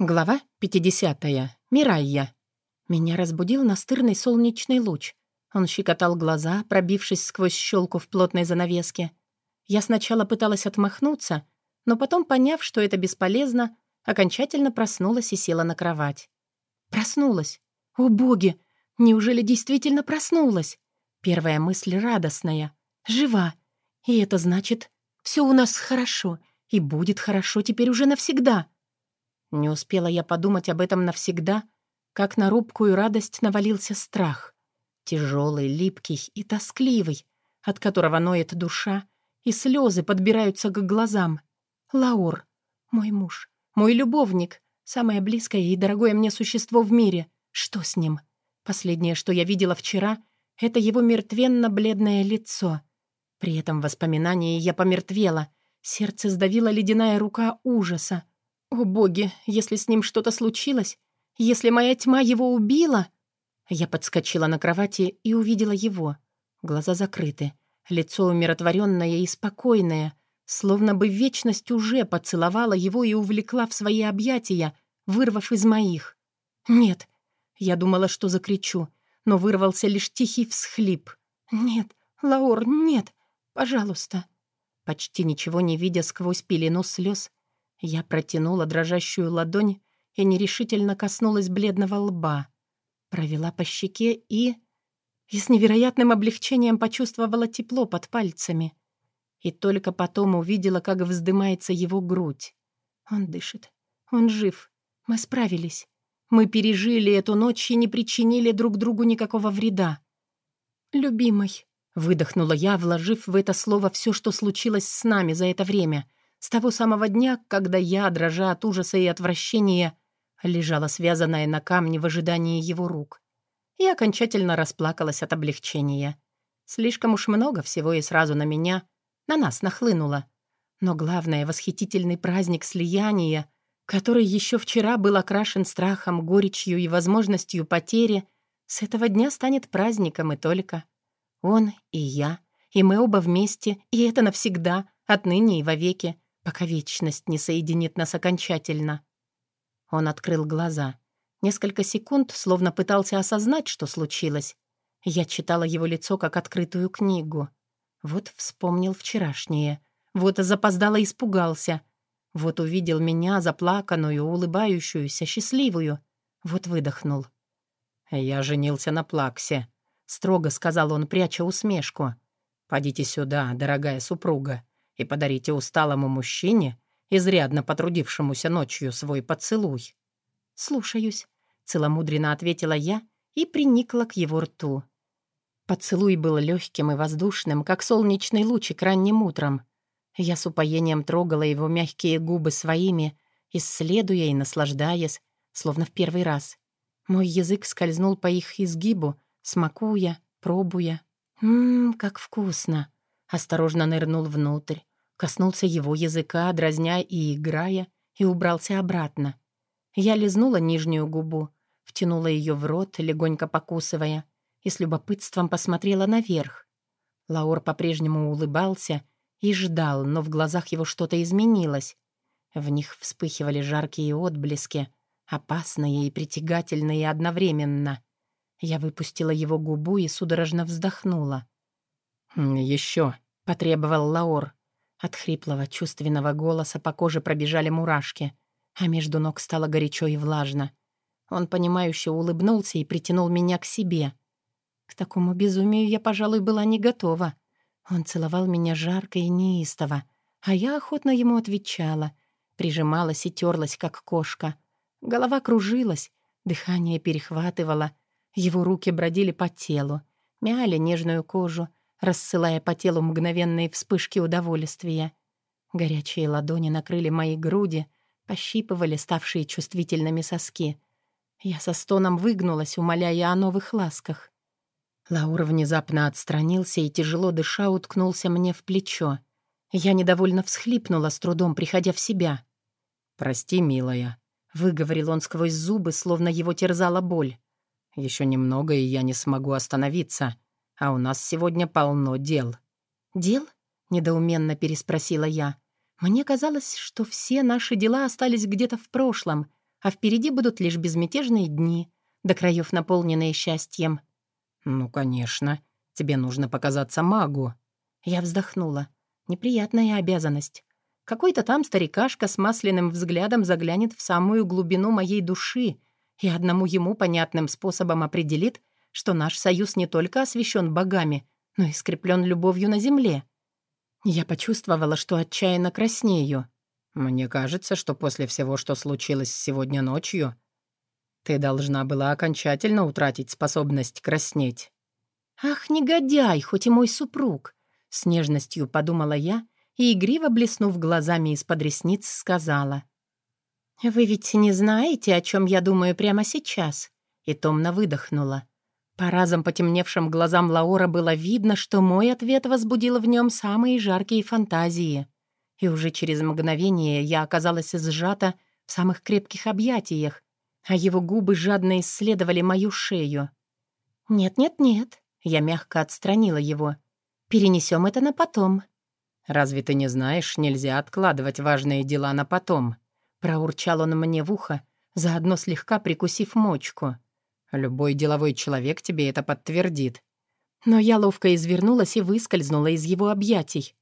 Глава 50. Мирайя. Меня разбудил настырный солнечный луч. Он щекотал глаза, пробившись сквозь щелку в плотной занавеске. Я сначала пыталась отмахнуться, но потом, поняв, что это бесполезно, окончательно проснулась и села на кровать. Проснулась. О, боги! Неужели действительно проснулась? Первая мысль радостная. Жива. И это значит, все у нас хорошо, и будет хорошо теперь уже навсегда. Не успела я подумать об этом навсегда, как на рубкую радость навалился страх. Тяжелый, липкий и тоскливый, от которого ноет душа, и слезы подбираются к глазам. Лаур, мой муж, мой любовник, самое близкое и дорогое мне существо в мире. Что с ним? Последнее, что я видела вчера, это его мертвенно-бледное лицо. При этом воспоминании я помертвела, сердце сдавила ледяная рука ужаса. О боги, если с ним что-то случилось, если моя тьма его убила... Я подскочила на кровати и увидела его. Глаза закрыты, лицо умиротворенное и спокойное, словно бы вечность уже поцеловала его и увлекла в свои объятия, вырвав из моих. Нет, я думала, что закричу, но вырвался лишь тихий всхлип. «Нет, Лаур, нет, пожалуйста». Почти ничего не видя сквозь пелену слез, я протянула дрожащую ладонь и нерешительно коснулась бледного лба. Провела по щеке и... И с невероятным облегчением почувствовала тепло под пальцами. И только потом увидела, как вздымается его грудь. Он дышит. Он жив. Мы справились. Мы пережили эту ночь и не причинили друг другу никакого вреда. «Любимый», — выдохнула я, вложив в это слово все, что случилось с нами за это время. С того самого дня, когда я, дрожа от ужаса и отвращения, лежала связанная на камне в ожидании его рук. И окончательно расплакалась от облегчения. Слишком уж много всего и сразу на меня, на нас нахлынуло. Но главное — восхитительный праздник слияния, который еще вчера был окрашен страхом, горечью и возможностью потери, с этого дня станет праздником и только. Он и я, и мы оба вместе, и это навсегда, отныне и вовеки пока вечность не соединит нас окончательно. Он открыл глаза. Несколько секунд словно пытался осознать, что случилось. Я читала его лицо как открытую книгу. Вот вспомнил вчерашнее. Вот запоздало испугался. Вот увидел меня, заплаканную, улыбающуюся, счастливую. Вот выдохнул. «Я женился на Плаксе», — строго сказал он, пряча усмешку. «Подите сюда, дорогая супруга и подарите усталому мужчине, изрядно потрудившемуся ночью, свой поцелуй». «Слушаюсь», — целомудренно ответила я и приникла к его рту. Поцелуй был легким и воздушным, как солнечный лучик ранним утром. Я с упоением трогала его мягкие губы своими, исследуя и наслаждаясь, словно в первый раз. Мой язык скользнул по их изгибу, смакуя, пробуя. «Ммм, как вкусно!» Осторожно нырнул внутрь, коснулся его языка, дразня и играя, и убрался обратно. Я лизнула нижнюю губу, втянула ее в рот, легонько покусывая, и с любопытством посмотрела наверх. Лаур по-прежнему улыбался и ждал, но в глазах его что-то изменилось. В них вспыхивали жаркие отблески, опасные и притягательные одновременно. Я выпустила его губу и судорожно вздохнула. «Еще», — потребовал Лаор. От хриплого, чувственного голоса по коже пробежали мурашки, а между ног стало горячо и влажно. Он, понимающе улыбнулся и притянул меня к себе. К такому безумию я, пожалуй, была не готова. Он целовал меня жарко и неистово, а я охотно ему отвечала, прижималась и терлась, как кошка. Голова кружилась, дыхание перехватывало, его руки бродили по телу, мяли нежную кожу, рассылая по телу мгновенные вспышки удовольствия. Горячие ладони накрыли мои груди, пощипывали ставшие чувствительными соски. Я со стоном выгнулась, умоляя о новых ласках. Лаур внезапно отстранился и, тяжело дыша, уткнулся мне в плечо. Я недовольно всхлипнула, с трудом приходя в себя. «Прости, милая», — выговорил он сквозь зубы, словно его терзала боль. «Еще немного, и я не смогу остановиться а у нас сегодня полно дел». «Дел?» — недоуменно переспросила я. «Мне казалось, что все наши дела остались где-то в прошлом, а впереди будут лишь безмятежные дни, до краев наполненные счастьем. «Ну, конечно. Тебе нужно показаться магу». Я вздохнула. Неприятная обязанность. Какой-то там старикашка с масляным взглядом заглянет в самую глубину моей души и одному ему понятным способом определит, что наш союз не только освящен богами, но и скреплен любовью на земле. Я почувствовала, что отчаянно краснею. «Мне кажется, что после всего, что случилось сегодня ночью, ты должна была окончательно утратить способность краснеть». «Ах, негодяй, хоть и мой супруг!» С нежностью подумала я и, игриво блеснув глазами из-под ресниц, сказала. «Вы ведь не знаете, о чем я думаю прямо сейчас?» И томно выдохнула. По разом потемневшим глазам Лаура было видно, что мой ответ возбудил в нем самые жаркие фантазии. И уже через мгновение я оказалась сжата в самых крепких объятиях, а его губы жадно исследовали мою шею. «Нет-нет-нет», — я мягко отстранила его. «Перенесем это на потом». «Разве ты не знаешь, нельзя откладывать важные дела на потом?» Проурчал он мне в ухо, заодно слегка прикусив мочку. «Любой деловой человек тебе это подтвердит». Но я ловко извернулась и выскользнула из его объятий.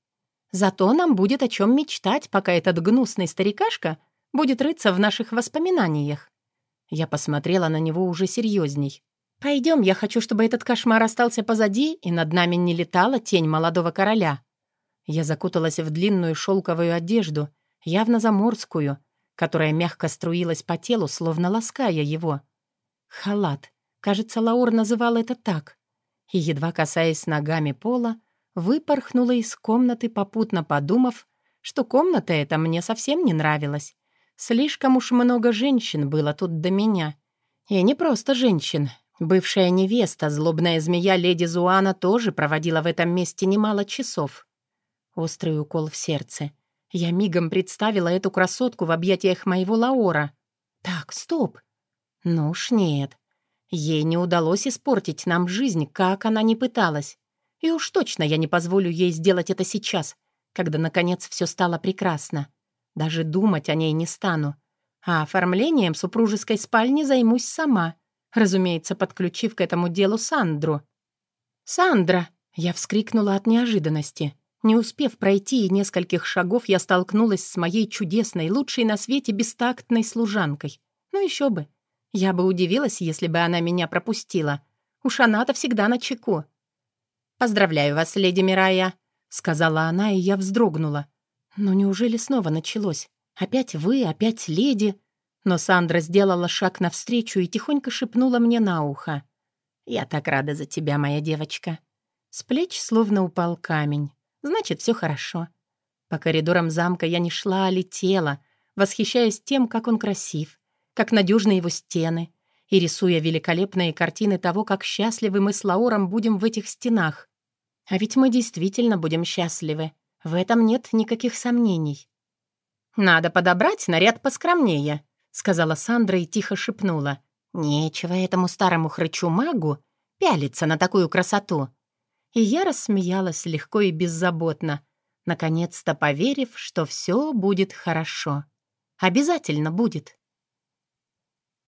Зато нам будет о чем мечтать, пока этот гнусный старикашка будет рыться в наших воспоминаниях. Я посмотрела на него уже серьезней. «Пойдем, я хочу, чтобы этот кошмар остался позади, и над нами не летала тень молодого короля». Я закуталась в длинную шелковую одежду, явно заморскую, которая мягко струилась по телу, словно лаская его. Халат. Кажется, Лаур называл это так. И, едва касаясь ногами пола, выпорхнула из комнаты, попутно подумав, что комната эта мне совсем не нравилась. Слишком уж много женщин было тут до меня. И не просто женщин. Бывшая невеста, злобная змея леди Зуана, тоже проводила в этом месте немало часов. Острый укол в сердце. Я мигом представила эту красотку в объятиях моего Лаора. Так, стоп. Ну уж нет. Ей не удалось испортить нам жизнь, как она не пыталась. И уж точно я не позволю ей сделать это сейчас, когда, наконец, все стало прекрасно. Даже думать о ней не стану. А оформлением супружеской спальни займусь сама, разумеется, подключив к этому делу Сандру. «Сандра!» — я вскрикнула от неожиданности. Не успев пройти и нескольких шагов, я столкнулась с моей чудесной, лучшей на свете бестактной служанкой. Ну еще бы. Я бы удивилась, если бы она меня пропустила. Уж она-то всегда на чеку. «Поздравляю вас, леди Мирая», — сказала она, и я вздрогнула. «Но неужели снова началось? Опять вы, опять леди?» Но Сандра сделала шаг навстречу и тихонько шепнула мне на ухо. «Я так рада за тебя, моя девочка». С плеч словно упал камень. Значит, все хорошо. По коридорам замка я не шла, а летела, восхищаясь тем, как он красив, как надежны его стены, и рисуя великолепные картины того, как счастливы мы с Лауром будем в этих стенах. А ведь мы действительно будем счастливы. В этом нет никаких сомнений. «Надо подобрать наряд поскромнее», — сказала Сандра и тихо шепнула. «Нечего этому старому хрычу-магу пялиться на такую красоту. И я рассмеялась легко и беззаботно, наконец-то поверив, что все будет хорошо. Обязательно будет.